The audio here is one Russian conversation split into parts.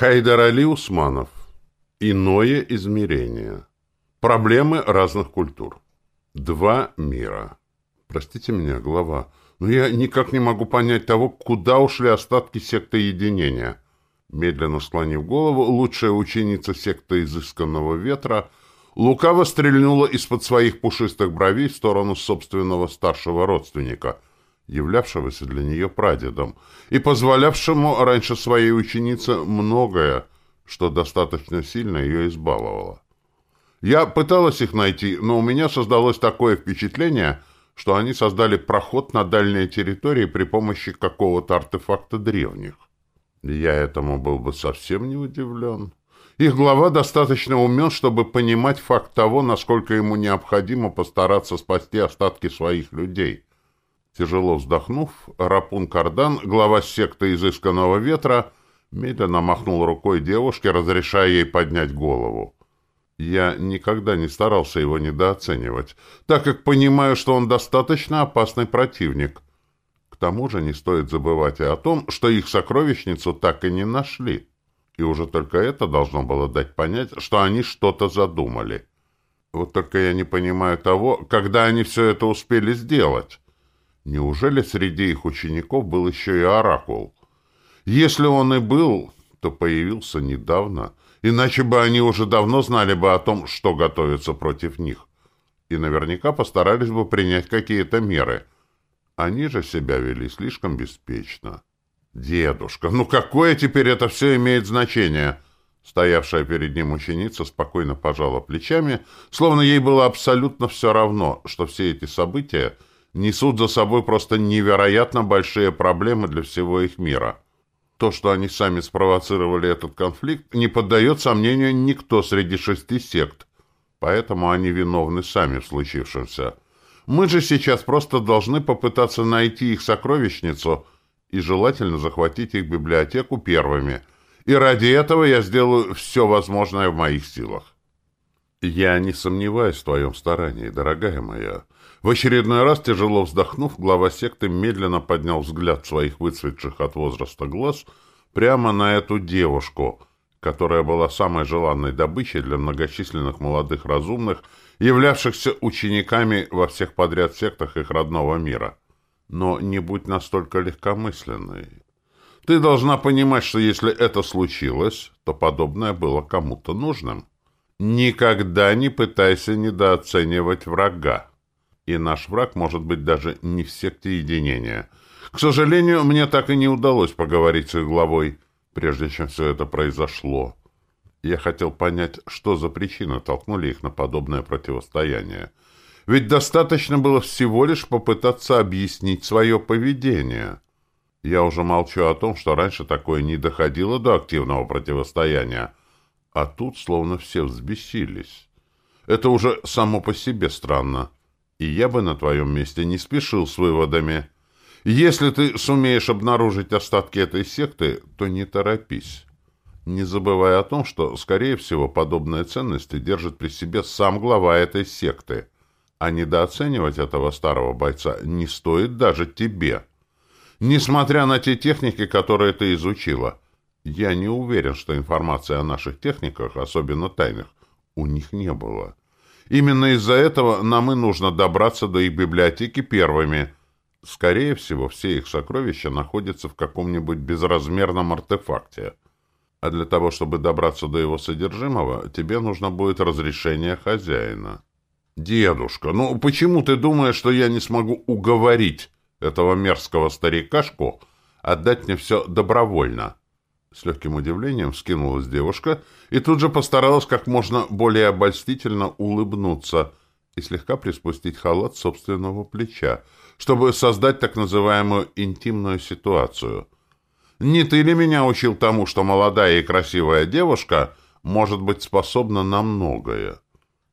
Хайдар Али Усманов. Иное измерение. Проблемы разных культур. Два мира. Простите меня, глава, но я никак не могу понять того, куда ушли остатки секты единения. Медленно склонив голову, лучшая ученица секты изысканного ветра лукаво стрельнула из-под своих пушистых бровей в сторону собственного старшего родственника — являвшегося для нее прадедом, и позволявшему раньше своей ученице многое, что достаточно сильно ее избаловало. Я пыталась их найти, но у меня создалось такое впечатление, что они создали проход на дальние территории при помощи какого-то артефакта древних. Я этому был бы совсем не удивлен. Их глава достаточно умен, чтобы понимать факт того, насколько ему необходимо постараться спасти остатки своих людей — Тяжело вздохнув, Рапун Кардан, глава секты изысканного ветра, медленно махнул рукой девушке, разрешая ей поднять голову. Я никогда не старался его недооценивать, так как понимаю, что он достаточно опасный противник. К тому же не стоит забывать и о том, что их сокровищницу так и не нашли. И уже только это должно было дать понять, что они что-то задумали. Вот только я не понимаю того, когда они все это успели сделать. Неужели среди их учеников был еще и Оракул? Если он и был, то появился недавно, иначе бы они уже давно знали бы о том, что готовится против них, и наверняка постарались бы принять какие-то меры. Они же себя вели слишком беспечно. «Дедушка, ну какое теперь это все имеет значение?» Стоявшая перед ним ученица спокойно пожала плечами, словно ей было абсолютно все равно, что все эти события — несут за собой просто невероятно большие проблемы для всего их мира. То, что они сами спровоцировали этот конфликт, не поддает сомнению никто среди шести сект, поэтому они виновны сами в случившемся. Мы же сейчас просто должны попытаться найти их сокровищницу и желательно захватить их библиотеку первыми. И ради этого я сделаю все возможное в моих силах. Я не сомневаюсь в твоем старании, дорогая моя. В очередной раз, тяжело вздохнув, глава секты медленно поднял взгляд своих выцветших от возраста глаз прямо на эту девушку, которая была самой желанной добычей для многочисленных молодых разумных, являвшихся учениками во всех подряд сектах их родного мира. Но не будь настолько легкомысленной. Ты должна понимать, что если это случилось, то подобное было кому-то нужным. Никогда не пытайся недооценивать врага и наш враг может быть даже не в секте единения. К сожалению, мне так и не удалось поговорить с их главой, прежде чем все это произошло. Я хотел понять, что за причины толкнули их на подобное противостояние. Ведь достаточно было всего лишь попытаться объяснить свое поведение. Я уже молчу о том, что раньше такое не доходило до активного противостояния, а тут словно все взбесились. Это уже само по себе странно и я бы на твоем месте не спешил с выводами. Если ты сумеешь обнаружить остатки этой секты, то не торопись. Не забывай о том, что, скорее всего, подобные ценности держит при себе сам глава этой секты. А недооценивать этого старого бойца не стоит даже тебе. Несмотря на те техники, которые ты изучила, я не уверен, что информации о наших техниках, особенно тайных, у них не было. Именно из-за этого нам и нужно добраться до их библиотеки первыми. Скорее всего, все их сокровища находятся в каком-нибудь безразмерном артефакте. А для того, чтобы добраться до его содержимого, тебе нужно будет разрешение хозяина. «Дедушка, ну почему ты думаешь, что я не смогу уговорить этого мерзкого старикашку отдать мне все добровольно?» С легким удивлением вскинулась девушка и тут же постаралась как можно более обольстительно улыбнуться и слегка приспустить халат собственного плеча, чтобы создать так называемую интимную ситуацию. «Не ты ли меня учил тому, что молодая и красивая девушка может быть способна на многое,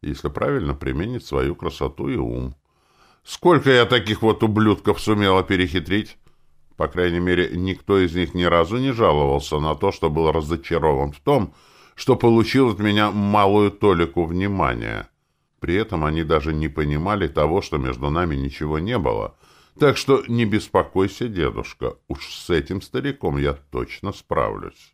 если правильно применить свою красоту и ум? Сколько я таких вот ублюдков сумела перехитрить?» По крайней мере, никто из них ни разу не жаловался на то, что был разочарован в том, что получил от меня малую толику внимания. При этом они даже не понимали того, что между нами ничего не было. Так что не беспокойся, дедушка, уж с этим стариком я точно справлюсь.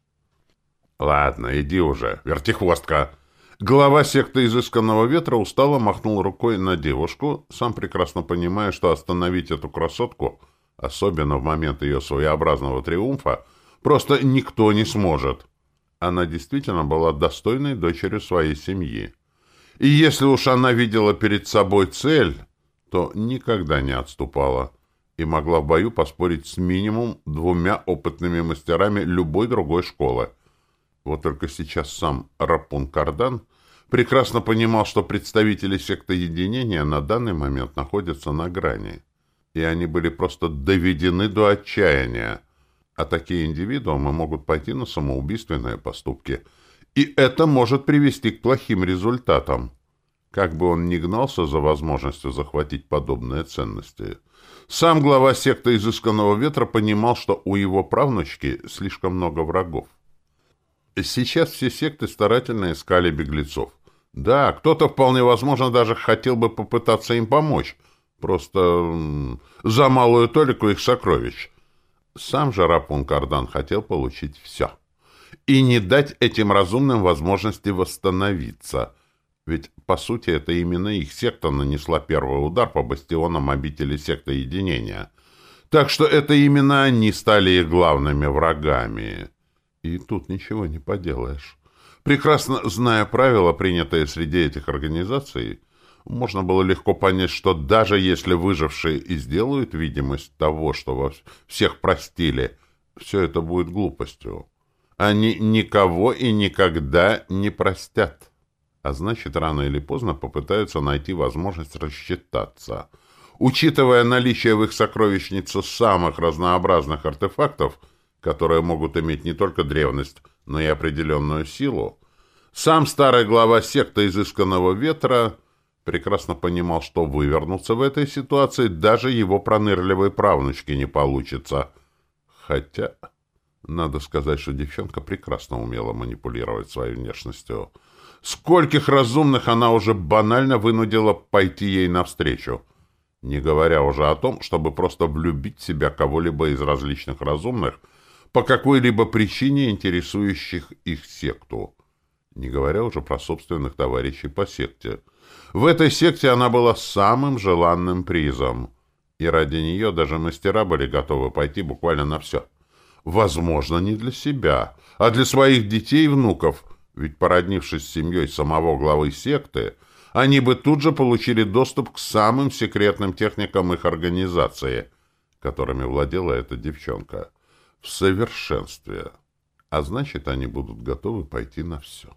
Ладно, иди уже, вертихвостка. Глава секты изысканного ветра устало махнул рукой на девушку, сам прекрасно понимая, что остановить эту красотку, особенно в момент ее своеобразного триумфа, просто никто не сможет. Она действительно была достойной дочерью своей семьи. И если уж она видела перед собой цель, то никогда не отступала и могла в бою поспорить с минимум двумя опытными мастерами любой другой школы. Вот только сейчас сам Рапун Кардан прекрасно понимал, что представители секты единения на данный момент находятся на грани, и они были просто доведены до отчаяния, а такие индивидуумы могут пойти на самоубийственные поступки, и это может привести к плохим результатам. Как бы он ни гнался за возможностью захватить подобные ценности – сам глава секты изысканного ветра понимал, что у его правнучки слишком много врагов. Сейчас все секты старательно искали беглецов. Да, кто-то вполне возможно даже хотел бы попытаться им помочь, просто за малую толику их сокровищ. Сам же Рапун Кардан хотел получить все. И не дать этим разумным возможности восстановиться – ведь, по сути, это именно их секта нанесла первый удар по бастионам обители секты единения. Так что это именно они стали их главными врагами. И тут ничего не поделаешь. Прекрасно зная правила, принятые среди этих организаций, можно было легко понять, что даже если выжившие и сделают видимость того, что во всех простили, все это будет глупостью. Они никого и никогда не простят а значит, рано или поздно попытаются найти возможность рассчитаться. Учитывая наличие в их сокровищнице самых разнообразных артефактов, которые могут иметь не только древность, но и определенную силу, сам старый глава секты изысканного ветра прекрасно понимал, что вывернуться в этой ситуации даже его пронырливой правнучке не получится. Хотя, надо сказать, что девчонка прекрасно умела манипулировать своей внешностью – Скольких разумных она уже банально вынудила пойти ей навстречу, не говоря уже о том, чтобы просто влюбить в себя кого-либо из различных разумных по какой-либо причине интересующих их секту, не говоря уже про собственных товарищей по секте. В этой секте она была самым желанным призом, и ради нее даже мастера были готовы пойти буквально на все. Возможно, не для себя, а для своих детей и внуков – ведь, породнившись с семьей самого главы секты, они бы тут же получили доступ к самым секретным техникам их организации, которыми владела эта девчонка, в совершенстве. А значит, они будут готовы пойти на все.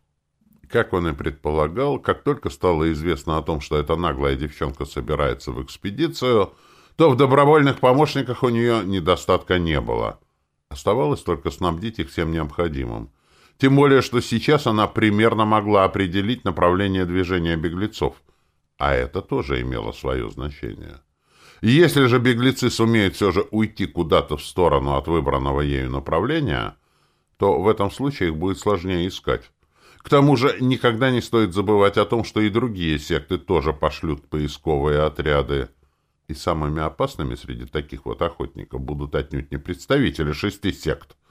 Как он и предполагал, как только стало известно о том, что эта наглая девчонка собирается в экспедицию, то в добровольных помощниках у нее недостатка не было. Оставалось только снабдить их всем необходимым. Тем более, что сейчас она примерно могла определить направление движения беглецов. А это тоже имело свое значение. если же беглецы сумеют все же уйти куда-то в сторону от выбранного ею направления, то в этом случае их будет сложнее искать. К тому же никогда не стоит забывать о том, что и другие секты тоже пошлют поисковые отряды. И самыми опасными среди таких вот охотников будут отнюдь не представители шести сект –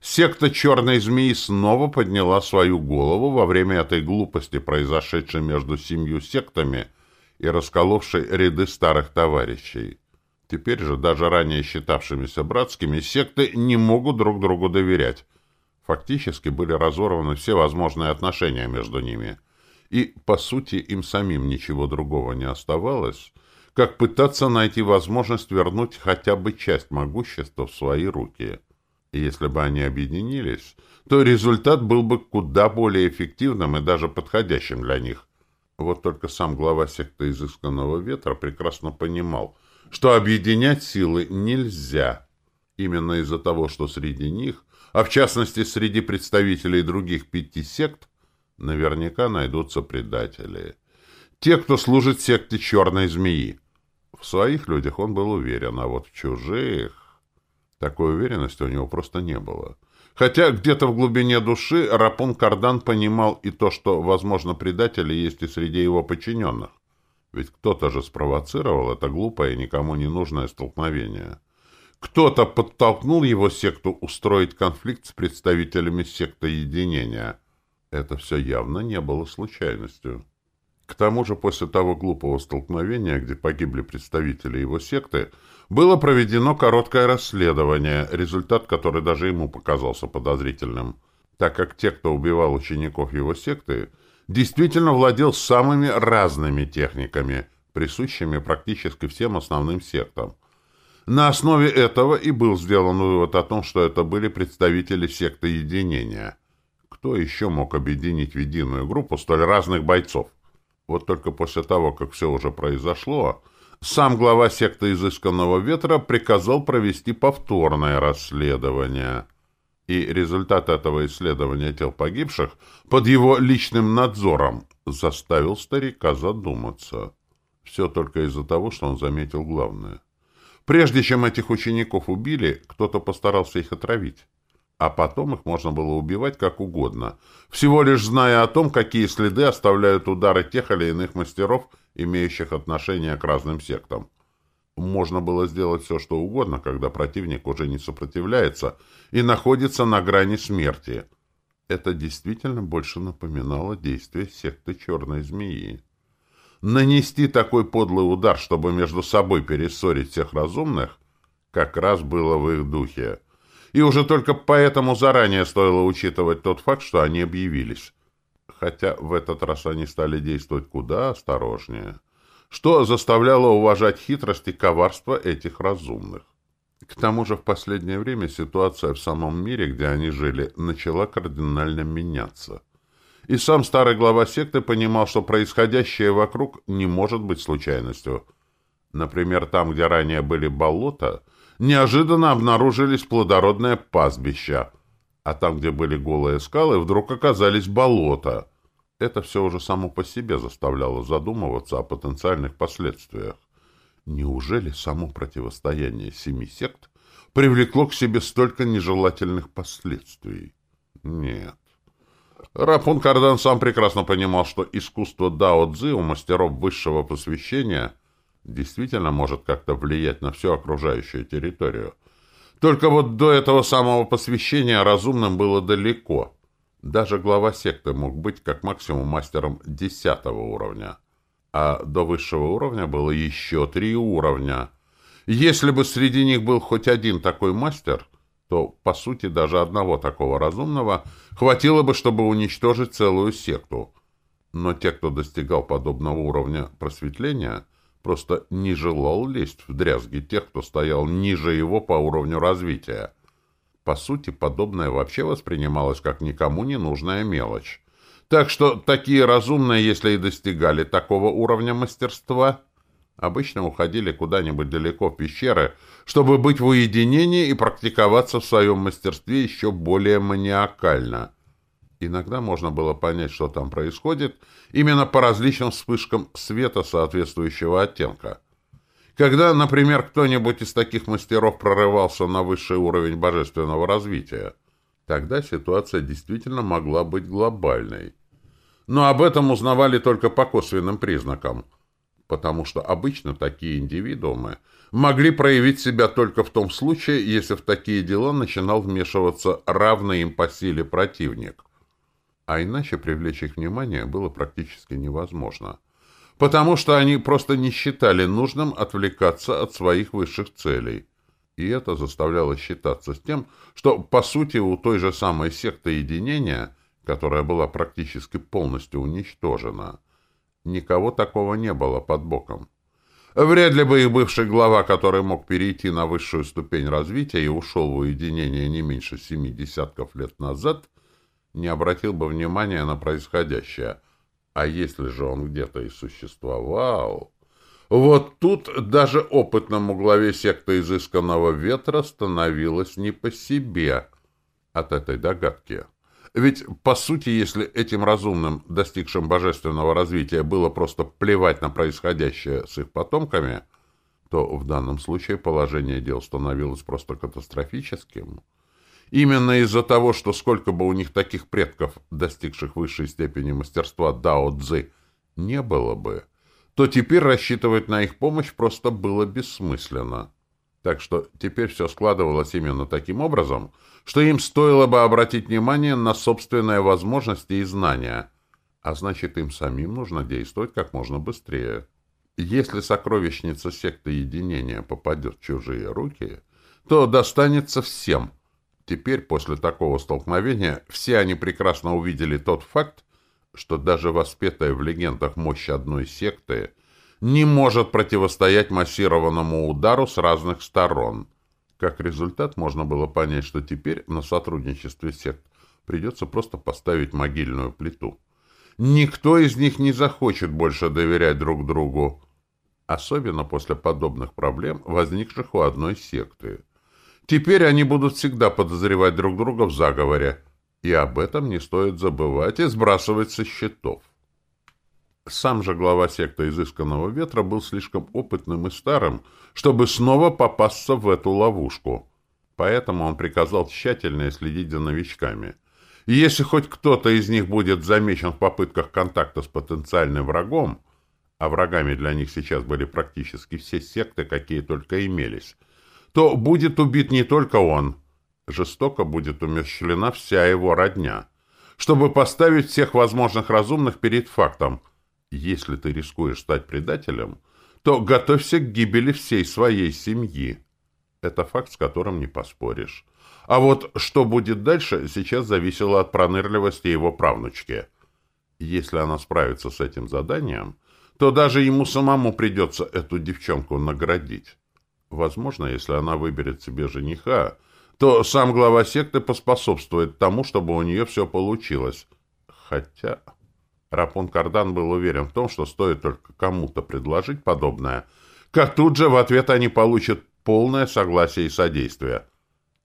Секта Черной Змеи снова подняла свою голову во время этой глупости, произошедшей между семью сектами и расколовшей ряды старых товарищей. Теперь же даже ранее считавшимися братскими секты не могут друг другу доверять. Фактически были разорваны все возможные отношения между ними. И, по сути, им самим ничего другого не оставалось, как пытаться найти возможность вернуть хотя бы часть могущества в свои руки – и если бы они объединились, то результат был бы куда более эффективным и даже подходящим для них. Вот только сам глава секты изысканного ветра прекрасно понимал, что объединять силы нельзя. Именно из-за того, что среди них, а в частности среди представителей других пяти сект, наверняка найдутся предатели. Те, кто служит секте черной змеи. В своих людях он был уверен, а вот в чужих... Такой уверенности у него просто не было. Хотя где-то в глубине души Рапун Кардан понимал и то, что, возможно, предатели есть и среди его подчиненных. Ведь кто-то же спровоцировал это глупое и никому не нужное столкновение. Кто-то подтолкнул его секту устроить конфликт с представителями секты единения. Это все явно не было случайностью. К тому же после того глупого столкновения, где погибли представители его секты, было проведено короткое расследование, результат которой даже ему показался подозрительным, так как те, кто убивал учеников его секты, действительно владел самыми разными техниками, присущими практически всем основным сектам. На основе этого и был сделан вывод о том, что это были представители секты единения. Кто еще мог объединить в единую группу столь разных бойцов? Вот только после того, как все уже произошло, сам глава секты изысканного ветра приказал провести повторное расследование. И результат этого исследования тел погибших под его личным надзором заставил старика задуматься. Все только из-за того, что он заметил главное. Прежде чем этих учеников убили, кто-то постарался их отравить. А потом их можно было убивать как угодно, всего лишь зная о том, какие следы оставляют удары тех или иных мастеров, имеющих отношение к разным сектам. Можно было сделать все, что угодно, когда противник уже не сопротивляется и находится на грани смерти. Это действительно больше напоминало действие секты Черной Змеи. Нанести такой подлый удар, чтобы между собой перессорить всех разумных, как раз было в их духе. И уже только поэтому заранее стоило учитывать тот факт, что они объявились. Хотя в этот раз они стали действовать куда осторожнее, что заставляло уважать хитрость и коварство этих разумных. К тому же в последнее время ситуация в самом мире, где они жили, начала кардинально меняться – и сам старый глава секты понимал, что происходящее вокруг не может быть случайностью. Например, там, где ранее были болота, неожиданно обнаружились плодородные пастбища, а там, где были голые скалы, вдруг оказались болота. Это все уже само по себе заставляло задумываться о потенциальных последствиях. Неужели само противостояние семи сект привлекло к себе столько нежелательных последствий? Нет. Рапун Кардан сам прекрасно понимал, что искусство Дао Цзи у мастеров высшего посвящения действительно может как-то влиять на всю окружающую территорию. Только вот до этого самого посвящения разумным было далеко. Даже глава секты мог быть как максимум мастером десятого уровня. А до высшего уровня было еще три уровня. Если бы среди них был хоть один такой мастер, то, по сути, даже одного такого разумного хватило бы, чтобы уничтожить целую секту. Но те, кто достигал подобного уровня просветления, просто не желал лезть в дрязги тех, кто стоял ниже его по уровню развития. По сути, подобное вообще воспринималось как никому не нужная мелочь. Так что такие разумные, если и достигали такого уровня мастерства, обычно уходили куда-нибудь далеко в пещеры, чтобы быть в уединении и практиковаться в своем мастерстве еще более маниакально. Иногда можно было понять, что там происходит, именно по различным вспышкам света соответствующего оттенка. Когда, например, кто-нибудь из таких мастеров прорывался на высший уровень божественного развития, тогда ситуация действительно могла быть глобальной. Но об этом узнавали только по косвенным признакам – потому что обычно такие индивидуумы могли проявить себя только в том случае, если в такие дела начинал вмешиваться равный им по силе противник. А иначе привлечь их внимание было практически невозможно, потому что они просто не считали нужным отвлекаться от своих высших целей. И это заставляло считаться с тем, что, по сути, у той же самой секты единения, которая была практически полностью уничтожена, Никого такого не было под боком. Вряд ли бы их бывший глава, который мог перейти на высшую ступень развития и ушел в уединение не меньше семи десятков лет назад, не обратил бы внимания на происходящее. А если же он где-то и существовал... Вот тут даже опытному главе секты изысканного ветра становилось не по себе от этой догадки. Ведь, по сути, если этим разумным, достигшим божественного развития, было просто плевать на происходящее с их потомками, то в данном случае положение дел становилось просто катастрофическим. Именно из-за того, что сколько бы у них таких предков, достигших высшей степени мастерства Дао-Цзы, не было бы, то теперь рассчитывать на их помощь просто было бессмысленно. Так что теперь все складывалось именно таким образом, что им стоило бы обратить внимание на собственные возможности и знания, а значит, им самим нужно действовать как можно быстрее. Если сокровищница секты единения попадет в чужие руки, то достанется всем. Теперь, после такого столкновения, все они прекрасно увидели тот факт, что даже воспетая в легендах мощь одной секты не может противостоять массированному удару с разных сторон. Как результат, можно было понять, что теперь на сотрудничестве сект придется просто поставить могильную плиту. Никто из них не захочет больше доверять друг другу, особенно после подобных проблем, возникших у одной секты. Теперь они будут всегда подозревать друг друга в заговоре, и об этом не стоит забывать и сбрасывать со счетов. Сам же глава секты изысканного ветра был слишком опытным и старым, чтобы снова попасться в эту ловушку. Поэтому он приказал тщательно следить за новичками. И если хоть кто-то из них будет замечен в попытках контакта с потенциальным врагом, а врагами для них сейчас были практически все секты, какие только имелись, то будет убит не только он. Жестоко будет умерщвлена вся его родня, чтобы поставить всех возможных разумных перед фактом – если ты рискуешь стать предателем, то готовься к гибели всей своей семьи. Это факт, с которым не поспоришь. А вот что будет дальше, сейчас зависело от пронырливости его правнучки. Если она справится с этим заданием, то даже ему самому придется эту девчонку наградить. Возможно, если она выберет себе жениха, то сам глава секты поспособствует тому, чтобы у нее все получилось. Хотя... Рапун Кардан был уверен в том, что стоит только кому-то предложить подобное, как тут же в ответ они получат полное согласие и содействие.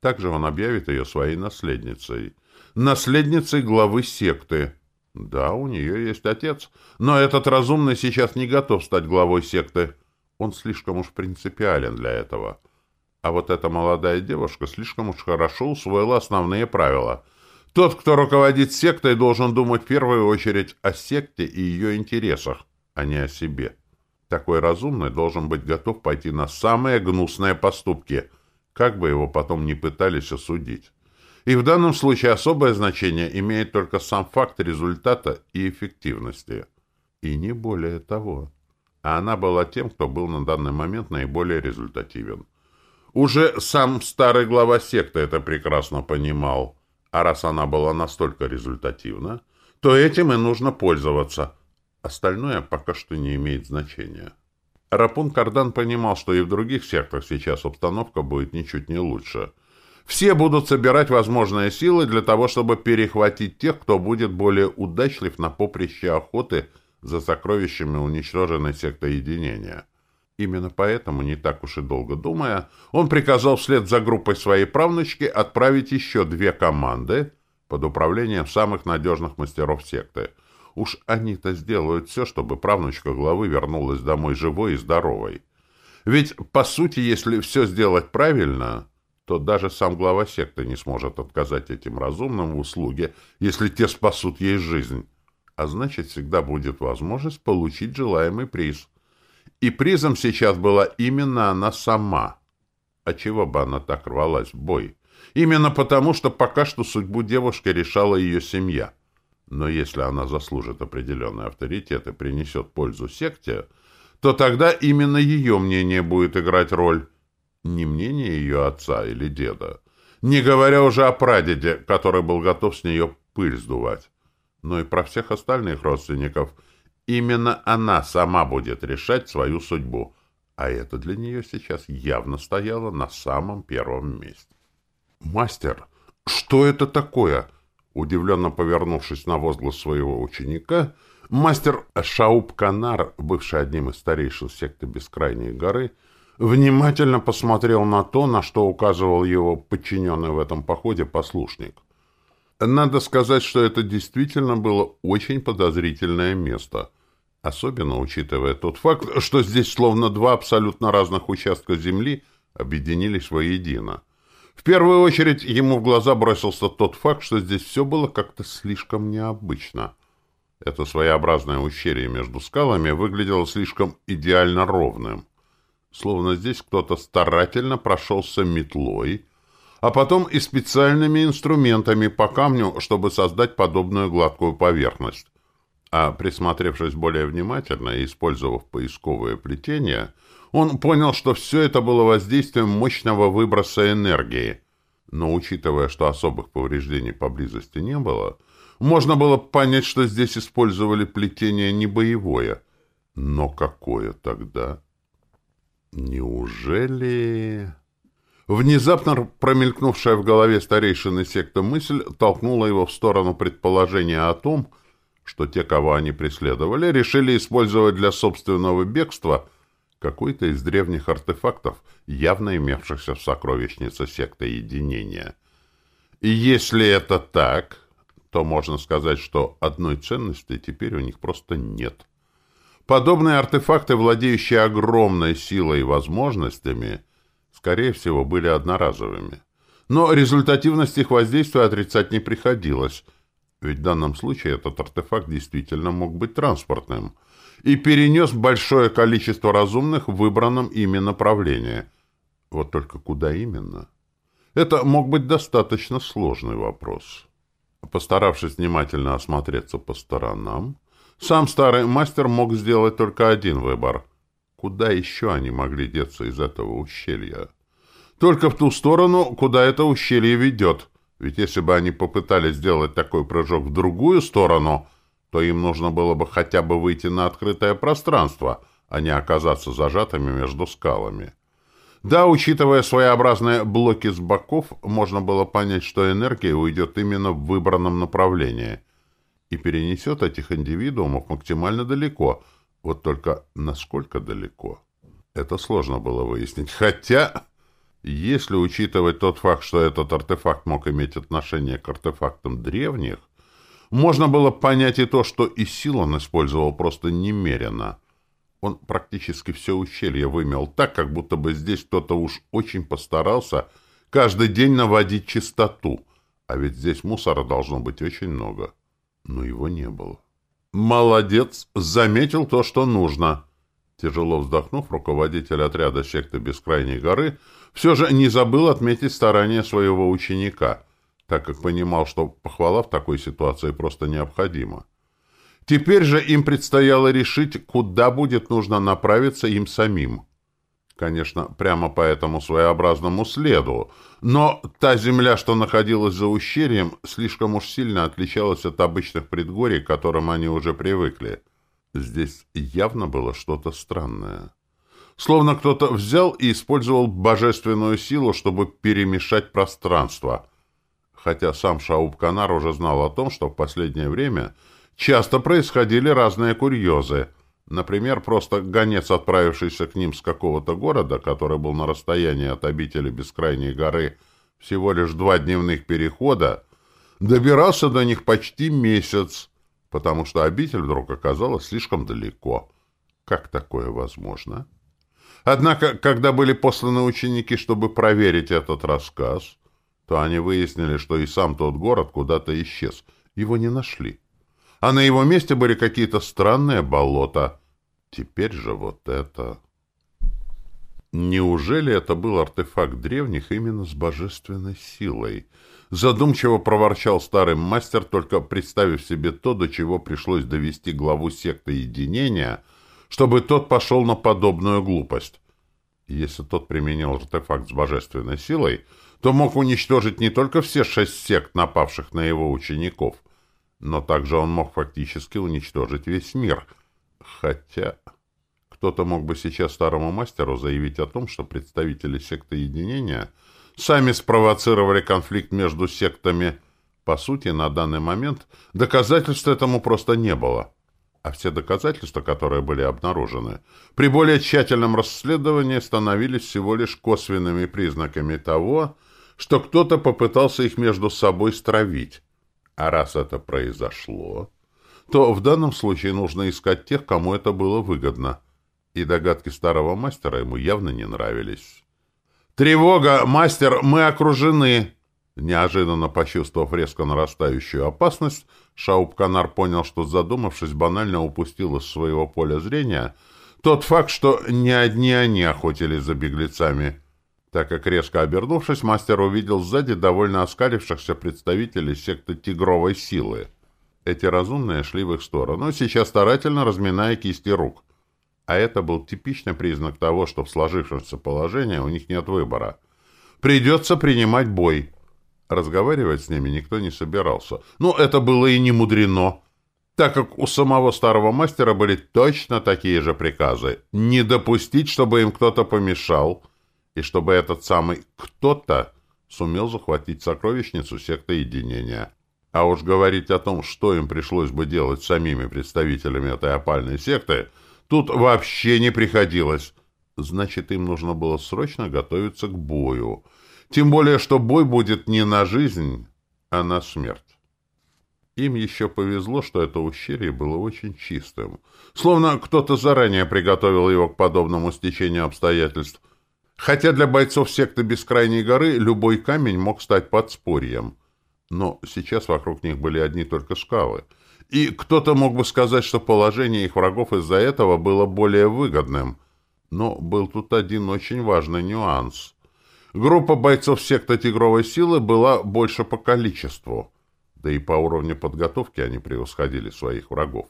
Также он объявит ее своей наследницей. Наследницей главы секты. Да, у нее есть отец, но этот разумный сейчас не готов стать главой секты. Он слишком уж принципиален для этого. А вот эта молодая девушка слишком уж хорошо усвоила основные правила — тот, кто руководит сектой, должен думать в первую очередь о секте и ее интересах, а не о себе. Такой разумный должен быть готов пойти на самые гнусные поступки, как бы его потом не пытались осудить. И в данном случае особое значение имеет только сам факт результата и эффективности. И не более того. А она была тем, кто был на данный момент наиболее результативен. Уже сам старый глава секты это прекрасно понимал. А раз она была настолько результативна, то этим и нужно пользоваться. Остальное пока что не имеет значения. Рапун Кардан понимал, что и в других сектах сейчас обстановка будет ничуть не лучше. Все будут собирать возможные силы для того, чтобы перехватить тех, кто будет более удачлив на поприще охоты за сокровищами уничтоженной секты единения. Именно поэтому, не так уж и долго думая, он приказал вслед за группой своей правнучки отправить еще две команды под управлением самых надежных мастеров секты. Уж они-то сделают все, чтобы правнучка главы вернулась домой живой и здоровой. Ведь, по сути, если все сделать правильно, то даже сам глава секты не сможет отказать этим разумным в услуге, если те спасут ей жизнь. А значит, всегда будет возможность получить желаемый приз – и призом сейчас была именно она сама. А чего бы она так рвалась в бой? Именно потому, что пока что судьбу девушки решала ее семья. Но если она заслужит определенный авторитет и принесет пользу секте, то тогда именно ее мнение будет играть роль. Не мнение ее отца или деда. Не говоря уже о прадеде, который был готов с нее пыль сдувать. Но и про всех остальных родственников – Именно она сама будет решать свою судьбу, а это для нее сейчас явно стояло на самом первом месте. «Мастер, что это такое?» Удивленно повернувшись на возглас своего ученика, мастер Шауб Канар, бывший одним из старейшин секты Бескрайней горы, внимательно посмотрел на то, на что указывал его подчиненный в этом походе послушник. Надо сказать, что это действительно было очень подозрительное место, особенно учитывая тот факт, что здесь словно два абсолютно разных участка земли объединились воедино. В первую очередь ему в глаза бросился тот факт, что здесь все было как-то слишком необычно. Это своеобразное ущелье между скалами выглядело слишком идеально ровным. словно здесь кто-то старательно прошелся метлой, а потом и специальными инструментами по камню, чтобы создать подобную гладкую поверхность. А присмотревшись более внимательно и использовав поисковое плетение, он понял, что все это было воздействием мощного выброса энергии. Но учитывая, что особых повреждений поблизости не было, можно было понять, что здесь использовали плетение не боевое. Но какое тогда? Неужели... Внезапно промелькнувшая в голове старейшины секты мысль толкнула его в сторону предположения о том, что те, кого они преследовали, решили использовать для собственного бегства какой-то из древних артефактов, явно имевшихся в сокровищнице секты единения. И если это так, то можно сказать, что одной ценности теперь у них просто нет. Подобные артефакты, владеющие огромной силой и возможностями, скорее всего, были одноразовыми. Но результативность их воздействия отрицать не приходилось, ведь в данном случае этот артефакт действительно мог быть транспортным и перенес большое количество разумных в выбранном ими направлении. Вот только куда именно? Это мог быть достаточно сложный вопрос. Постаравшись внимательно осмотреться по сторонам, сам старый мастер мог сделать только один выбор. Куда еще они могли деться из этого ущелья? Только в ту сторону, куда это ущелье ведет. Ведь если бы они попытались сделать такой прыжок в другую сторону, то им нужно было бы хотя бы выйти на открытое пространство, а не оказаться зажатыми между скалами. Да, учитывая своеобразные блоки с боков, можно было понять, что энергия уйдет именно в выбранном направлении – и перенесет этих индивидуумов максимально далеко. Вот только насколько далеко? Это сложно было выяснить. Хотя, если учитывать тот факт, что этот артефакт мог иметь отношение к артефактам древних, можно было понять и то, что и сил он использовал просто немерено. Он практически все ущелье вымел так, как будто бы здесь кто-то уж очень постарался каждый день наводить чистоту, а ведь здесь мусора должно быть очень много но его не было. «Молодец! Заметил то, что нужно!» Тяжело вздохнув, руководитель отряда секты Бескрайней горы все же не забыл отметить старания своего ученика, так как понимал, что похвала в такой ситуации просто необходима. Теперь же им предстояло решить, куда будет нужно направиться им самим. Конечно, прямо по этому своеобразному следу. Но та земля, что находилась за ущельем, слишком уж сильно отличалась от обычных предгорий, к которым они уже привыкли. Здесь явно было что-то странное. Словно кто-то взял и использовал божественную силу, чтобы перемешать пространство. Хотя сам Шауб-Канар уже знал о том, что в последнее время часто происходили разные курьезы — Например, просто гонец, отправившийся к ним с какого-то города, который был на расстоянии от обители Бескрайней горы всего лишь два дневных перехода, добирался до них почти месяц, потому что обитель вдруг оказалась слишком далеко. Как такое возможно? Однако, когда были посланы ученики, чтобы проверить этот рассказ, то они выяснили, что и сам тот город куда-то исчез. Его не нашли а на его месте были какие-то странные болота. Теперь же вот это... Неужели это был артефакт древних именно с божественной силой? Задумчиво проворчал старый мастер, только представив себе то, до чего пришлось довести главу секты единения, чтобы тот пошел на подобную глупость. Если тот применил артефакт с божественной силой, то мог уничтожить не только все шесть сект, напавших на его учеников, но также он мог фактически уничтожить весь мир. Хотя кто-то мог бы сейчас старому мастеру заявить о том, что представители секты единения сами спровоцировали конфликт между сектами. По сути, на данный момент доказательств этому просто не было. А все доказательства, которые были обнаружены, при более тщательном расследовании становились всего лишь косвенными признаками того, что кто-то попытался их между собой стравить. А раз это произошло, то в данном случае нужно искать тех, кому это было выгодно. И догадки старого мастера ему явно не нравились. «Тревога! Мастер! Мы окружены!» Неожиданно почувствовав резко нарастающую опасность, Шауб-Канар понял, что, задумавшись, банально упустил из своего поля зрения тот факт, что не одни они охотились за беглецами, так как, резко обернувшись, мастер увидел сзади довольно оскалившихся представителей секты тигровой силы. Эти разумные шли в их сторону, сейчас старательно разминая кисти рук. А это был типичный признак того, что в сложившемся положении у них нет выбора. Придется принимать бой. Разговаривать с ними никто не собирался. Но это было и не мудрено, так как у самого старого мастера были точно такие же приказы. Не допустить, чтобы им кто-то помешал, и чтобы этот самый «кто-то» сумел захватить сокровищницу секты единения. А уж говорить о том, что им пришлось бы делать самими представителями этой опальной секты, тут вообще не приходилось. Значит, им нужно было срочно готовиться к бою. Тем более, что бой будет не на жизнь, а на смерть. Им еще повезло, что это ущелье было очень чистым. Словно кто-то заранее приготовил его к подобному стечению обстоятельств. Хотя для бойцов секты Бескрайней горы любой камень мог стать подспорьем. Но сейчас вокруг них были одни только скалы. И кто-то мог бы сказать, что положение их врагов из-за этого было более выгодным. Но был тут один очень важный нюанс. Группа бойцов секты Тигровой силы была больше по количеству — да и по уровню подготовки они превосходили своих врагов.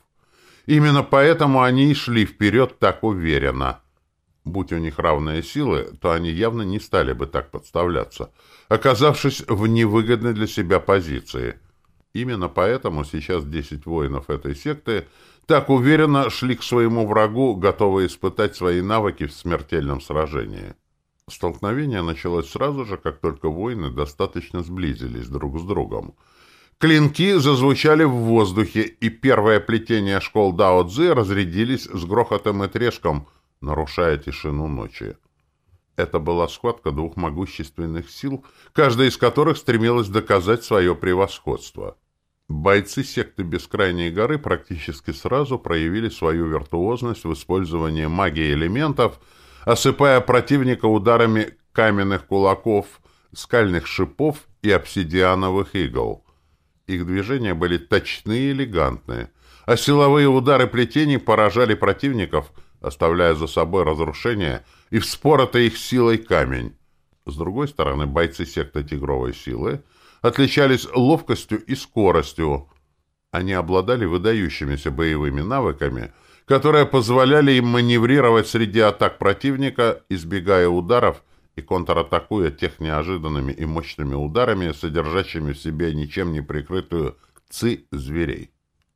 Именно поэтому они и шли вперед так уверенно. Будь у них равные силы, то они явно не стали бы так подставляться, оказавшись в невыгодной для себя позиции. Именно поэтому сейчас десять воинов этой секты так уверенно шли к своему врагу, готовые испытать свои навыки в смертельном сражении. Столкновение началось сразу же, как только воины достаточно сблизились друг с другом — Клинки зазвучали в воздухе, и первое плетение школ Дао-Цзы разрядились с грохотом и треском, нарушая тишину ночи. Это была схватка двух могущественных сил, каждая из которых стремилась доказать свое превосходство. Бойцы секты Бескрайней горы практически сразу проявили свою виртуозность в использовании магии элементов, осыпая противника ударами каменных кулаков, скальных шипов и обсидиановых игл. Их движения были точны и элегантные, а силовые удары плетений поражали противников, оставляя за собой разрушение и вспоротый их силой камень. С другой стороны, бойцы секты «Тигровой силы» отличались ловкостью и скоростью. Они обладали выдающимися боевыми навыками, которые позволяли им маневрировать среди атак противника, избегая ударов и контратакуя тех неожиданными и мощными ударами, содержащими в себе ничем не прикрытую ци зверей.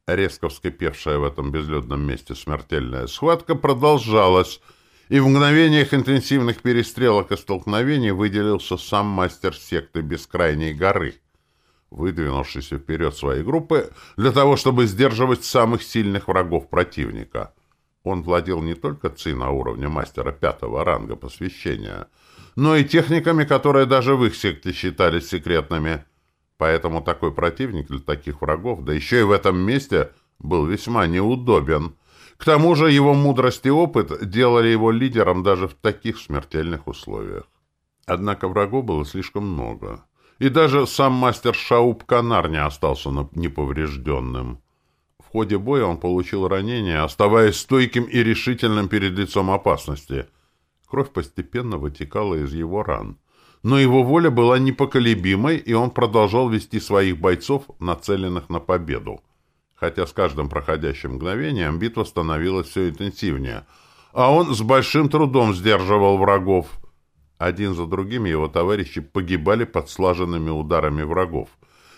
Резко вскипевшая в этом безлюдном месте смертельная схватка продолжалась, и в мгновениях интенсивных перестрелок и столкновений выделился сам мастер секты Бескрайней горы, выдвинувшийся вперед своей группы для того, чтобы сдерживать самых сильных врагов противника. Он владел не только ци на уровне мастера пятого ранга посвящения — но и техниками, которые даже в их секте считались секретными. Поэтому такой противник для таких врагов, да еще и в этом месте, был весьма неудобен. К тому же его мудрость и опыт делали его лидером даже в таких смертельных условиях. Однако врагов было слишком много. И даже сам мастер Шауб Канар не остался неповрежденным. В ходе боя он получил ранение, оставаясь стойким и решительным перед лицом опасности – Кровь постепенно вытекала из его ран. Но его воля была непоколебимой, и он продолжал вести своих бойцов, нацеленных на победу. Хотя с каждым проходящим мгновением битва становилась все интенсивнее, а он с большим трудом сдерживал врагов. Один за другим его товарищи погибали под слаженными ударами врагов.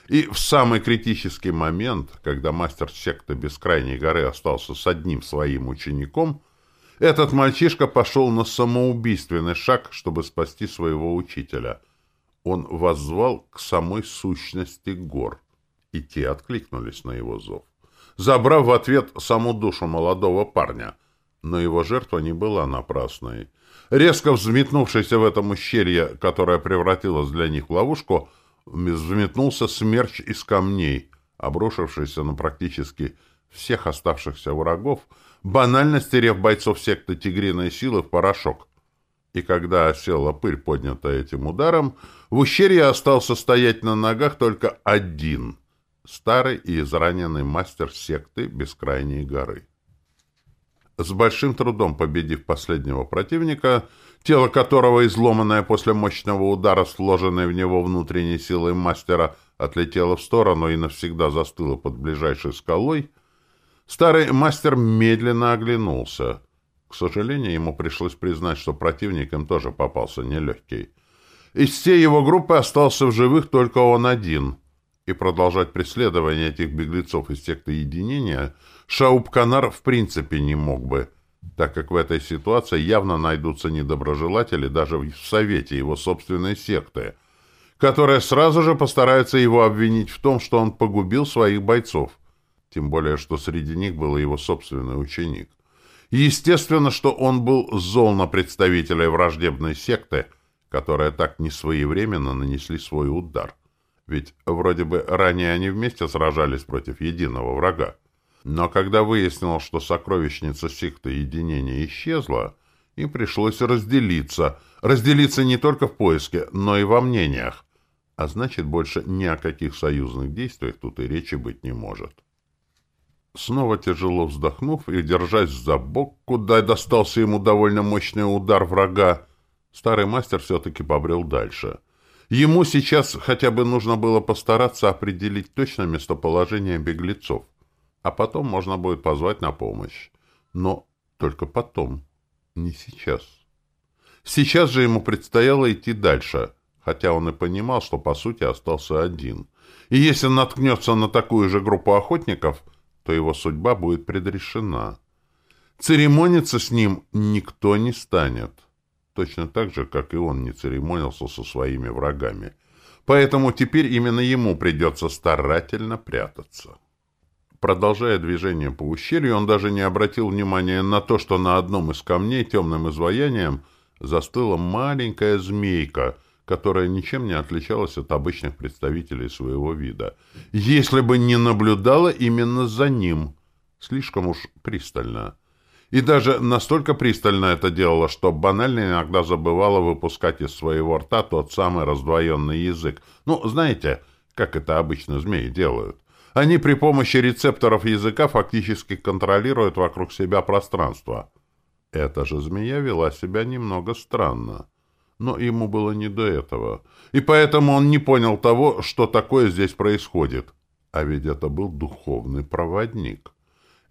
И в самый критический момент, когда мастер секты Бескрайней горы остался с одним своим учеником, этот мальчишка пошел на самоубийственный шаг, чтобы спасти своего учителя. Он воззвал к самой сущности гор, и те откликнулись на его зов, забрав в ответ саму душу молодого парня. Но его жертва не была напрасной. Резко взметнувшийся в этом ущелье, которое превратилось для них в ловушку, взметнулся смерч из камней, обрушившийся на практически всех оставшихся врагов, банально стерев бойцов секты «Тигриной силы» в порошок. И когда осела пыль, поднятая этим ударом, в ущелье остался стоять на ногах только один — старый и израненный мастер секты Бескрайней горы. С большим трудом победив последнего противника, тело которого, изломанное после мощного удара, сложенной в него внутренней силой мастера, отлетело в сторону и навсегда застыло под ближайшей скалой, старый мастер медленно оглянулся. К сожалению, ему пришлось признать, что противник им тоже попался нелегкий. Из всей его группы остался в живых только он один. И продолжать преследование этих беглецов из секты единения Шауб-Канар в принципе не мог бы, так как в этой ситуации явно найдутся недоброжелатели даже в совете его собственной секты, которая сразу же постарается его обвинить в том, что он погубил своих бойцов, тем более, что среди них был его собственный ученик. Естественно, что он был зол на представителей враждебной секты – которые так несвоевременно нанесли свой удар. Ведь вроде бы ранее они вместе сражались против единого врага. Но когда выяснилось, что сокровищница секты единения исчезла, им пришлось разделиться. Разделиться не только в поиске, но и во мнениях. А значит, больше ни о каких союзных действиях тут и речи быть не может. Снова тяжело вздохнув и держась за бок, куда достался ему довольно мощный удар врага, Старый мастер все-таки побрел дальше. Ему сейчас хотя бы нужно было постараться определить точно местоположение беглецов, а потом можно будет позвать на помощь. Но только потом, не сейчас. Сейчас же ему предстояло идти дальше, хотя он и понимал, что по сути остался один. И если наткнется на такую же группу охотников, то его судьба будет предрешена. Церемониться с ним никто не станет точно так же, как и он не церемонился со своими врагами. Поэтому теперь именно ему придется старательно прятаться. Продолжая движение по ущелью, он даже не обратил внимания на то, что на одном из камней темным изваянием застыла маленькая змейка, которая ничем не отличалась от обычных представителей своего вида, если бы не наблюдала именно за ним, слишком уж пристально. И даже настолько пристально это делала, что банально иногда забывала выпускать из своего рта тот самый раздвоенный язык. Ну, знаете, как это обычно змеи делают. Они при помощи рецепторов языка фактически контролируют вокруг себя пространство. Эта же змея вела себя немного странно. Но ему было не до этого. И поэтому он не понял того, что такое здесь происходит. А ведь это был духовный проводник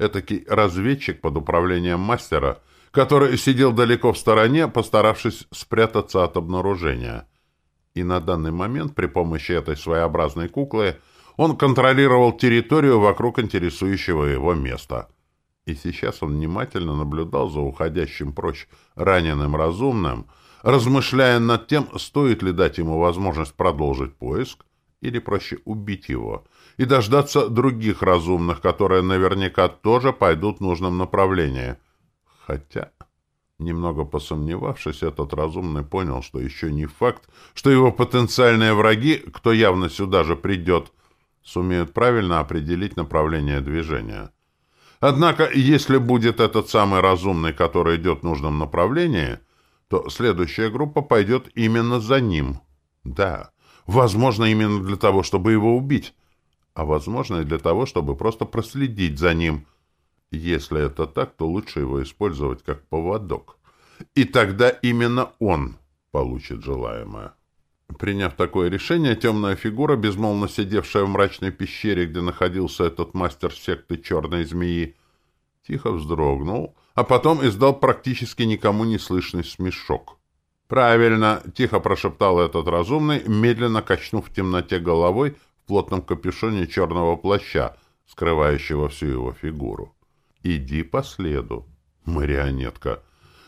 этакий разведчик под управлением мастера, который сидел далеко в стороне, постаравшись спрятаться от обнаружения. И на данный момент при помощи этой своеобразной куклы он контролировал территорию вокруг интересующего его места. И сейчас он внимательно наблюдал за уходящим прочь раненым разумным, размышляя над тем, стоит ли дать ему возможность продолжить поиск, или проще убить его — и дождаться других разумных, которые наверняка тоже пойдут в нужном направлении. Хотя, немного посомневавшись, этот разумный понял, что еще не факт, что его потенциальные враги, кто явно сюда же придет, сумеют правильно определить направление движения. Однако, если будет этот самый разумный, который идет в нужном направлении, то следующая группа пойдет именно за ним. Да, возможно, именно для того, чтобы его убить а, возможно, и для того, чтобы просто проследить за ним. Если это так, то лучше его использовать как поводок. И тогда именно он получит желаемое. Приняв такое решение, темная фигура, безмолвно сидевшая в мрачной пещере, где находился этот мастер секты черной змеи, тихо вздрогнул, а потом издал практически никому не слышный смешок. «Правильно!» — тихо прошептал этот разумный, медленно качнув в темноте головой, плотном капюшоне черного плаща, скрывающего всю его фигуру. «Иди по следу, марионетка.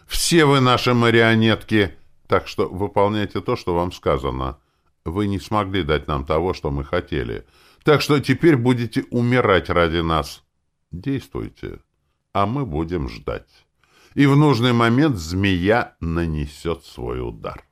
Все вы наши марионетки, так что выполняйте то, что вам сказано. Вы не смогли дать нам того, что мы хотели, так что теперь будете умирать ради нас. Действуйте, а мы будем ждать». И в нужный момент змея нанесет свой удар.